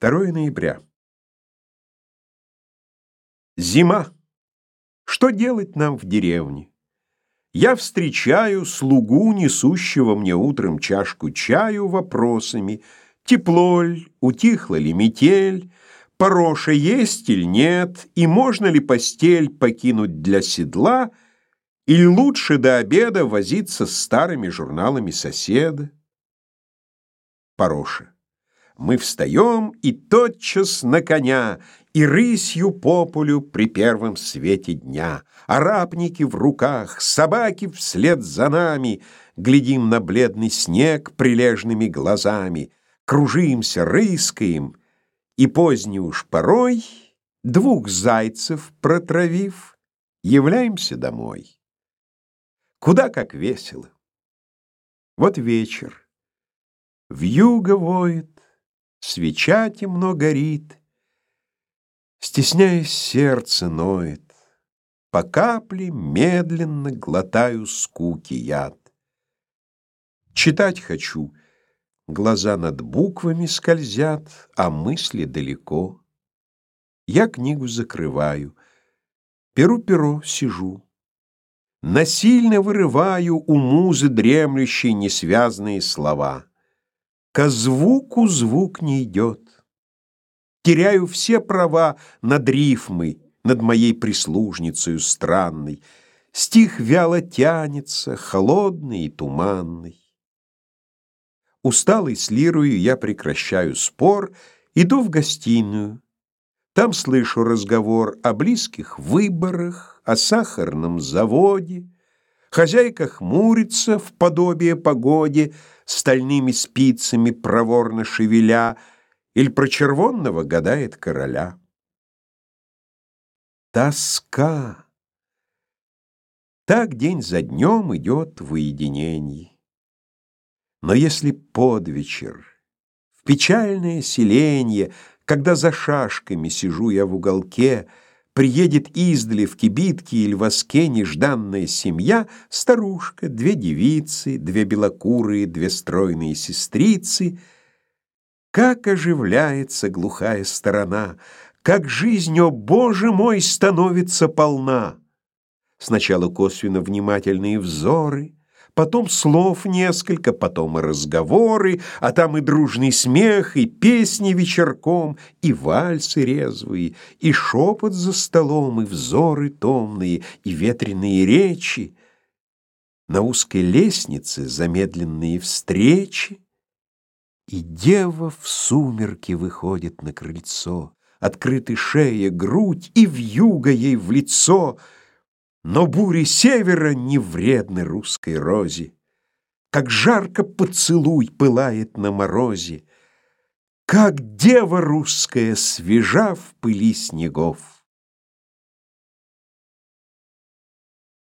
2 ноября. Зима. Что делать нам в деревне? Я встречаю слугу, несущего мне утром чашку чаю вопросами: тепло ль, утихла ли метель, пороша есть или нет, и можно ли постель покинуть для седла, или лучше до обеда возиться с старыми журналами соседа. Пороша. Мы встаем и тотчас на коня, И рысью по полю при первом свете дня. Арапники в руках, собаки вслед за нами, Глядим на бледный снег прилежными глазами, Кружимся, рыскаем, и поздний уж порой, Двух зайцев протравив, являемся домой. Куда как весело! Вот вечер. Вьюга воет, свеча темно горит, Стесняясь, сердце ноет, По капле медленно глотаю скуки яд. Читать хочу, глаза над буквами скользят, А мысли далеко. Я книгу закрываю, Перу перо сижу. Насильно вырываю у музы дремлющей несвязные слова. Ко звуку звук не идет. Теряю все права над рифмой, над моей прислужницей странной. Стих вяло тянется, холодный и туманный. Усталый с лирою я прекращаю спор, иду в гостиную. Там слышу разговор о близких выборах, о сахарном заводе. Хозяйка хмурится в подобие погоде, стальными спицами проворно шевеля, или про червонного гадает короля. Тоска. Так день за днем идет в уединении. Но если под вечер, в печальное селенье, когда за шашками сижу я в уголке, Приедет издали в кибитке или воске нежданная семья, старушка, две девицы, две белокурые, две стройные сестрицы. Как оживляется глухая сторона, как жизнь, о Боже мой, становится полна. Сначала косвенно внимательные взоры, потом слов несколько, потом и разговоры, а там и дружный смех, и песни вечерком, и вальсы резвые, и шепот за столом, и взоры томные, и ветреные речи. На узкой лестнице замедленные встречи, и дева в сумерки выходит на крыльцо, открыты шея, грудь, и вьюга ей в лицо — но бури севера не вредны русской розе, Как жарко поцелуй пылает на морозе, Как дева русская свежа в пыли снегов.